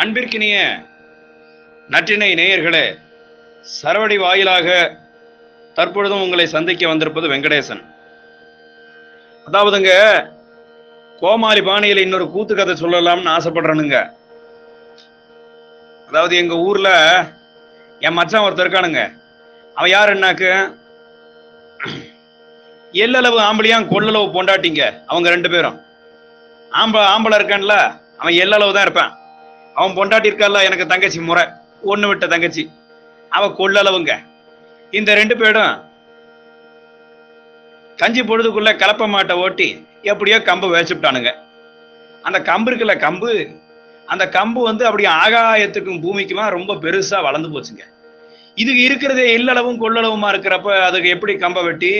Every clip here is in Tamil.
அன்பிற்கினிய நற்றினை நேயர்களே சரவடி வாயிலாக தற்பொழுதும் உங்களை சந்திக்க வந்திருப்பது வெங்கடேசன். அதாவதுங்க கோமாளி பாணியில் இன்னொரு கூத்து கதை சொல்லலாம்னு ஆசைப்படுறனுங்க. அதாவது எங்க ஊர்ல என் மச்சான் ஒருத்தர் இருக்கானுங்க. அவன் யார் என்னாக்கு? எல்லளவு ஆம்பளையாம் கொள்ளளவு பொண்டாட்டிங்க அவங்க ரெண்டு பேரும். ஆம்ப ஆம்பளை இருக்கான்ல அவன் எல்லளவு தான் இருப்பான். அவன் பொண்டாட்டி இருக்கான்ல எனக்கு தங்கச்சி முறை. ஒண்ணு விட்ட தங்கச்சி. அவ கொள்ளளவுங்க. இந்த ரெண்டு பேரும் கஞ்சி பொழுதுக்குள்ள கலப்ப மாட்டை ஓட்டி எப்படியோ கம்பு வச்சுட்டானுங்க. அந்த கம்பு இருக்குல்ல கம்பு? அந்த கம்பு வந்து அப்படியே ஆகாயத்துக்கும் பூமிக்குமா ரொம்ப பெருசா வளர்ந்து போச்சுங்க. இது இருக்கிறதே இல்லளவும் கொள்ளளவுமா இருக்கிறப்ப அதுக்கு எப்படி கம்பை வெட்டி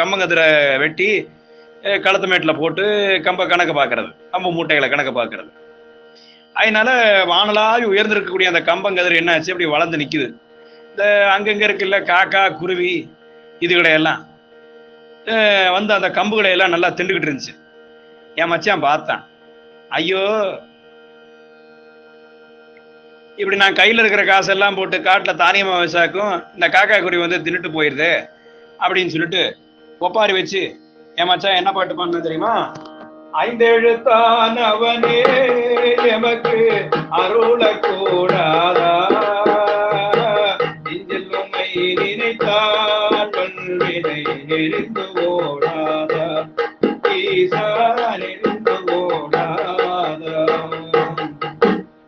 கம்பங்கதிரை வெட்டி களத்து மேட்டில் போட்டு கம்பை கணக்கு பார்க்கறது. கம்பு மூட்டைகளை கணக்கு பார்க்கறது. அதனால வானலாவி உயர்ந்திருக்கக்கூடிய அந்த கம்பங்கதிர் என்னாச்சு அப்படி வளர்ந்து நிற்குது இந்த அங்கங்க இருக்குல்ல காக்கா குருவி இதுகளை எல்லாம் வந்து அந்த கம்புகளை எல்லாம் நல்லா திண்டுக்கிட்டு இருந்துச்சு. என் மச்சான் பார்த்தான். ஐயோ! இப்படி நான் கையில் இருக்கிற காசெல்லாம் போட்டு காட்டில் தானியமாக வச்சாக்கும் இந்த காக்கா குருவி வந்து தின்னுட்டு போயிடுது அப்படின்னு சொல்லிட்டு ஒப்பாரி வச்சு என் மச்சான் என்ன பாட்டு பண்ணு தெரியுமா? ஐந்தெழுத்தான் அவனே எமக்கு அருளக்கூடாதா? நெஞ்சில் உண்மை நினைத்தால் பண்பினை எரிந்து ஓடாதா? ஈசா நெறிந்து ஓடாதா?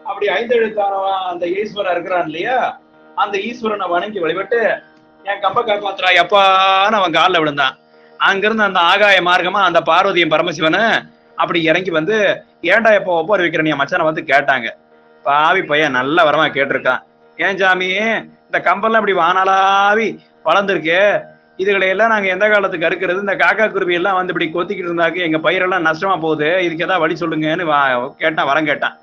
அப்படி ஐந்தெழுத்தானவா? அந்த ஈஸ்வரன் இருக்கிறான் இல்லையா? அந்த ஈஸ்வரனை வணங்கி வழிபட்டு என் கம்ப காப்பாத்துறா எப்பான்னு அவன் காலில் விழுந்தான். அங்கிருந்து அந்த ஆகாய மார்க்கமா அந்த பார்வதியும் பரமசிவனை அப்படி இறங்கி வந்து ஏன்டா எப்போ ஒப்பாரி வைக்கிறேன் நீ? மச்சானை வந்து கேட்டாங்க. பாவி பையன் நல்ல வரமா கேட்டிருக்கான். ஏன் சாமி இந்த கம்பெல்லாம் இப்படி வானாலாவி வளர்ந்துருக்கே? இதுகளை எல்லாம் எந்த காலத்துக்கு அறுக்கிறது? இந்த காக்கா குருவி எல்லாம் வந்து இப்படி கொத்திக்கிட்டு இருந்தாக்கு எங்கள் பயிரெல்லாம் நஷ்டமா போகுது. இதுக்கு ஏதாவது வழி சொல்லுங்கன்னு வா- கேட்டான் வரம் கேட்டான்.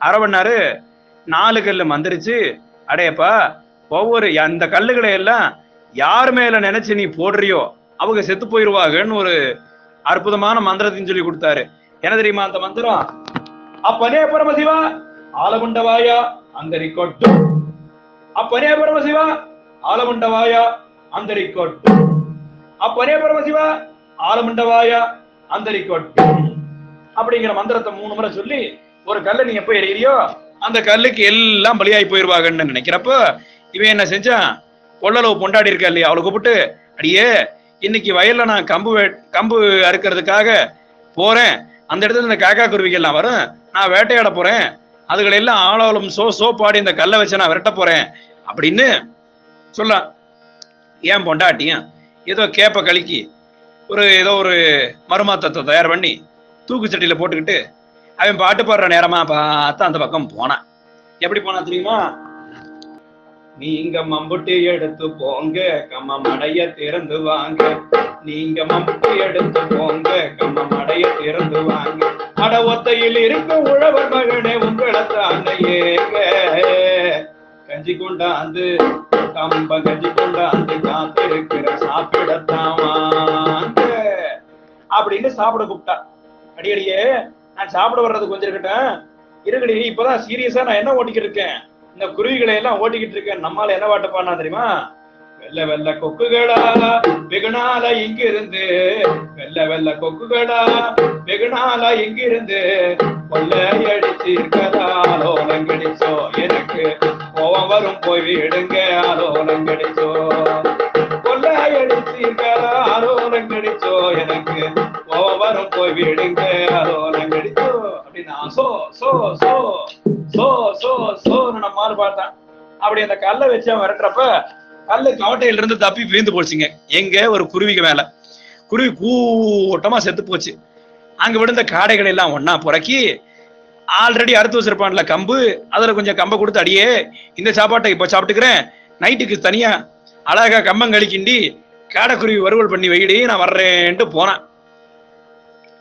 அரவண்ணாரு நாலு கல் மந்திரிச்சு அடையப்பா ஒவ்வொரு அந்த கல்லுகளை எல்லாம் யார் மேல நினைச்சு நீ போடுறியோ? அவங்க செத்து போயிடுவாங்கன்னு ஒரு அற்புதமான மந்திரத்தையும் சொல்லி கொடுத்தாரு. என்ன தெரியுமா அந்த மந்திரம்? அப்பனே பரமசிவா ஆலமுண்டவாயா அந்தரி கொட்டு அப்பனே பரமசிவா ஆலமுண்டவாயா அந்தரி கொட்டு அப்பனே பரமசிவா ஆலமுண்டவாயா அந்தரி கொட்டு அப்படிங்கிற மந்திரத்தை மூணு முறை சொல்லி ஒரு கல்லை நீ எப்ப எறியறியோ அந்த கல்லுக்கு எல்லாம் பலியாகி போயிருவாங்கன்னு நினைக்கிறப்ப இவன் என்ன செஞ்சான்? கொள்ளளவு பொண்டாடி இருக்கா இல்லையா? அவளை கூப்பிட்டு அடியே இன்னைக்கு வயல்ல நான் கம்பு கம்பு அறுக்கிறதுக்காக போறேன். அந்த இடத்துல இந்த காக்கா குருவிகள்லாம் வரும். நான் வேட்டையாட போறேன். அதுகளை எல்லாம் ஆளாலும் சோ சோ பாடி இந்த கல்லை வச்சு நான் விரட்ட போறேன். அப்படின்னு சொல்ல ஏன் பொண்டாட்டியும் ஏதோ கேப்ப கழுக்கி ஒரு ஏதோ ஒரு மருமாத்தத்தை தயார் பண்ணி தூக்கு சட்டியில போட்டுக்கிட்டு அவன் பாட்டு பாடுற நேரமா பார்த்தா அந்த பக்கம் போனான். எப்படி போனா தெரியுமா? நீங்க மம்புட்டி எடுத்து போங்க கம்ம மடைய திறந்து வாங்க. நீங்க மம்புட்டி எடுத்து போங்க கம்ம மடைய திறந்து வாங்க. அட ஒத்தையில் இருக்க உழவர் மகனே உங்களை தானையேங்க கஞ்சி கொண்டாந்து கம்ப கஞ்சி கொண்டாந்து காத்திருக்கிற சாப்பிடத்தான் வாங்க. அப்படின்னு சாப்பிட கூப்பிட்டா. அடியடியே நான் சாப்பிட வர்றது கொஞ்சம் இருக்கட்டும். இருக்கடி இப்பதான் சீரியஸா நான் என்ன ஓட்டிக்கிட்டு இருக்கேன்? இந்த குருவிகளை எல்லாம் ஓட்டிக்கிட்டு இருக்கேன் நம்மால என்ன பாட்டு பாடினா தெரியுமா? வெள்ள வெள்ள கொக்குகளா வெகுநாள இங்கிருந்து. வெள்ள வெள்ள கொக்குகளா வெகுநாள இங்கிருந்து. கொள்ளையடிச்சு இருக்கதாலோலம் கிடைச்சோ? எனக்கு கோவம் வரும் போய் விடுங்க ஆலோலம் கிடைச்சோ? கொள்ளையடிச்சு இருக்கதாலோலம் கிடைச்சோ? எனக்கு கோவம் வரும் போய் விடுங்க பார்த்தான் அப்படி அந்த கல்லை வச்சு அவன் விரட்டுறப்ப கல்லு கவட்டையில இருந்து தப்பி விழுந்து போச்சுங்க. எங்க? ஒரு குருவிக்கு மேல. குருவி கூட்டமா செத்து போச்சு. அங்க விழுந்த காடைகள் எல்லாம் ஒன்னா புறக்கி ஆல்ரெடி அறுத்து வச்சிருப்பான்ல கம்பு அதுல கொஞ்சம் கம்பை கொடுத்து அடியே இந்த சாப்பாட்டை இப்ப சாப்பிட்டுக்கிறேன். நைட்டுக்கு தனியா அழகா கம்பங்களி கிண்டி காடைக்குருவி வறுவல் பண்ணி வைடி நான் வர்றேன்ட்டு போனேன்.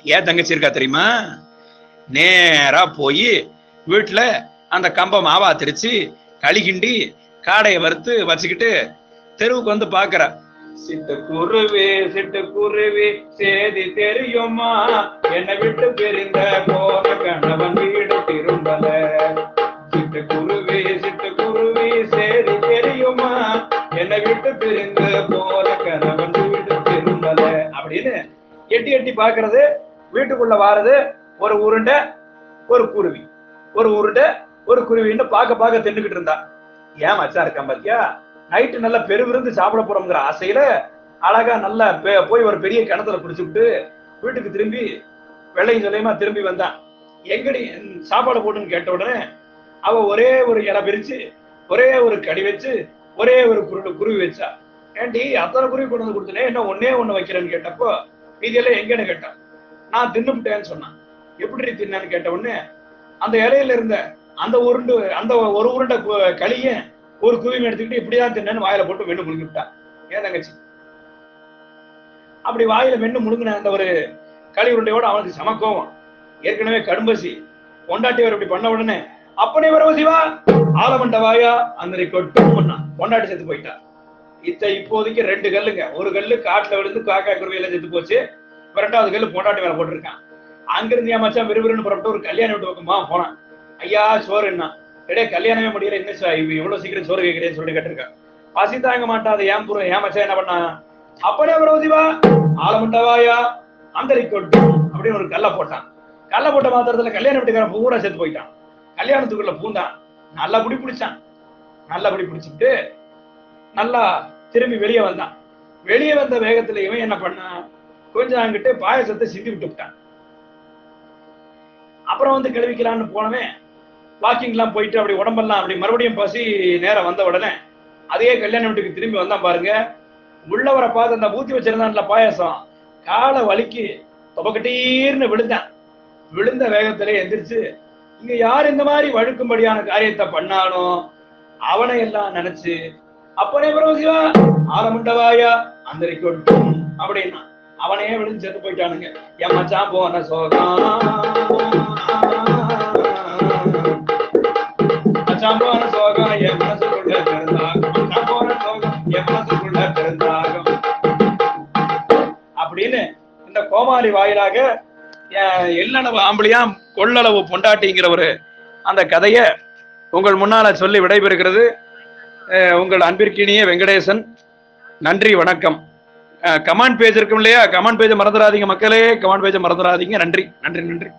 ஏன் தங்கச்சி இருக்கா தெரியுமா? நேரா போய் வீட்டுல அந்த கம்பம் மாவா திரிச்சு கழுகிண்டி காடையை வறுத்து வச்சுக்கிட்டு தெருவுக்கு வந்து பாக்குற சிட்டு குருவி சிட்டு குருவி சேதி தெரியுமா? என்னை விட்டு பிரிந்த போன கணவன் வீடு திரும்பல. சிட்டு குருவி சிட்டு குருவி சேதி தெரியுமா? என்னை விட்டு பிரிந்த போன கணவன் வீடு திரும்பல. அப்படின்னு எட்டி எட்டி பாக்குறது வீட்டுக்குள்ள வாரது. ஒரு உருண்டை ஒரு குருவி. ஒரு உருண்டை ஒரு குருவின்னு பார்க்க பார்க்க தின்னுக்கிட்டு இருந்தா. ஏன் மச்சா இருக்கான் பாத்தியா? நைட்டு நல்லா பெருவிருந்து சாப்பிட போறோம்ங்கிற ஆசையில அழகா நல்லா போய் ஒரு பெரிய கிணத்துல குடிச்சுட்டு வீட்டுக்கு திரும்பி வெள்ளையும் சொல்லியமா திரும்பி வந்தான். எங்கடி சாப்பாடு போட்டுன்னு கேட்ட உடனே அவ ஒரே ஒரு இலை பிரிச்சு ஒரே ஒரு கடி வச்சு ஒரே ஒரு குரு குருவி வச்சா. ஏண்டி அத்தனை குருவி கொண்டு வந்து கொடுத்தனே என்ன ஒன்னே ஒண்ணு வைக்கிறேன்னு கேட்டப்போ இதெல்லாம் எங்கன்னு கேட்டான். நான் தின்னுட்டேன்னு சொன்னான். எப்படி தின்னேன்னு கேட்ட உடனே அந்த இலையில இருந்த அந்த உருண்டு அந்த ஒரு உருண்டை கு- களிய ஒரு குருவி எடுத்துக்கிட்டு இப்படிதான் தின்னு வாயில போட்டு வெண்ணு முழுங்கிவிட்டான் ஏன் தங்கச்சி? அப்படி வாயில வெண்ணு முழுங்கின அந்த ஒரு களி உருண்டையோட அவனுக்கு சமக்கோவம் ஏற்கனவே கடும்பசி. கொண்டாட்டியவர் இப்படி பண்ண உடனே அப்பனே வரவு சிவா! ஆலமண்ட வாயா அந்த கொட்டும் பண்ணான் பொண்டாட்டி செத்து போயிட்டான் இத்த இப்போதைக்கு ரெண்டு கல்லுங்க. ஒரு கல்லு காட்டுல விழுந்து காக்கா குருவியில செத்து போச்சு. இப்ப ரெண்டாவது கல்லு பொண்டாட்டி மேல போட்டிருக்கான். அங்கிருந்து ஏமாச்சா விறுவிறுன்னு புறப்பட்டு ஒரு கல்யாண வீட்டு பக்கமா போனான். ஐயா சோறு என்ன? இடையே கல்யாணமே முடியல. என்ன சார் இவ்வளவு சீக்கிரம் சோறு கேட்கிறேன்னு சொல்லி கேட்டிருக்கான் பசி தாங்க மாட்டாது ஏன் புறம் ஏன் மச்சா என்ன பண்ணான் அப்பனே வரவ சிவா ஆலமண்டவாயா அந்தரி கொட்டு அப்படின்னு ஒரு கல்லை போட்டான். கல்லை போட்ட மாத்திரத்துல கல்யாணம் வீட்டுக்காரன் பூரா சேர்த்து போயிட்டான். கல்யாணத்துக்குள்ள பூந்தான். நல்லா குடி பிடிச்சான் நல்லா குடி பிடிச்சிட்டு நல்லா திரும்பி வெளியே வந்தான். வெளியே வந்த வேகத்துல இவன் என்ன பண்ணான் கொஞ்சம் அங்கிட்டு பாயசத்தை சிந்தி விட்டு விட்டான். அப்புறம் வந்து கிளவிக்கலான்னு போனவன் வாக்கிங்லாம் போயிட்டு அப்படி உடம்பெல்லாம் அப்படி மறுபடியும் பசி நேரம் வந்த உடனே அதே கல்யாண வீட்டுக்கு திரும்பி வந்தான் பாருங்க. உள்ளவரை பார்த்து அந்த ஊத்தி வச்சிருந்தான்ல பாயாசம். காலை வலிக்கு தொபக்கட்டீர்னு விழுந்தான். விழுந்த வேகத்திலே எந்திரிச்சு இங்க யார் இந்த மாதிரி வழுக்கும்படியான காரியத்தை பண்ணாலும் அவனை எல்லாம் நினைச்சு அப்பனே பரவசிவா ஆரமுண்டவாயா அந்தரி கொட்டும் அப்படின்னா அவனையே விழுந்து செத்து போயிட்டானுங்க. என் மச்சான் போன சோகம். மச்சான் போன சோகம் என் மனசுக்குள்ள பிறந்தாகும் சோகம் என் மனசுக்குள்ள பிறந்தாகும் அப்படின்னு இந்த கோமாளி வாயிலாக அஹ், எள்ளளவு ஆம்பளியாம் கொள்ளளவு பொண்டாட்டிங்கிற ஒரு அந்த கதைய உங்கள் முன்னால சொல்லி விடைபெறுகிறது. உங்கள் அன்பிற்கினிய வெங்கடேசன் நன்றி வணக்கம். கமெண்ட் பேஜ் இருக்கும் இல்லையா? கமெண்ட் பேஜை மறந்துடாதீங்க மக்களே. கமெண்ட் பேஜை மறந்துடாதீங்க. நன்றி நன்றி நன்றி.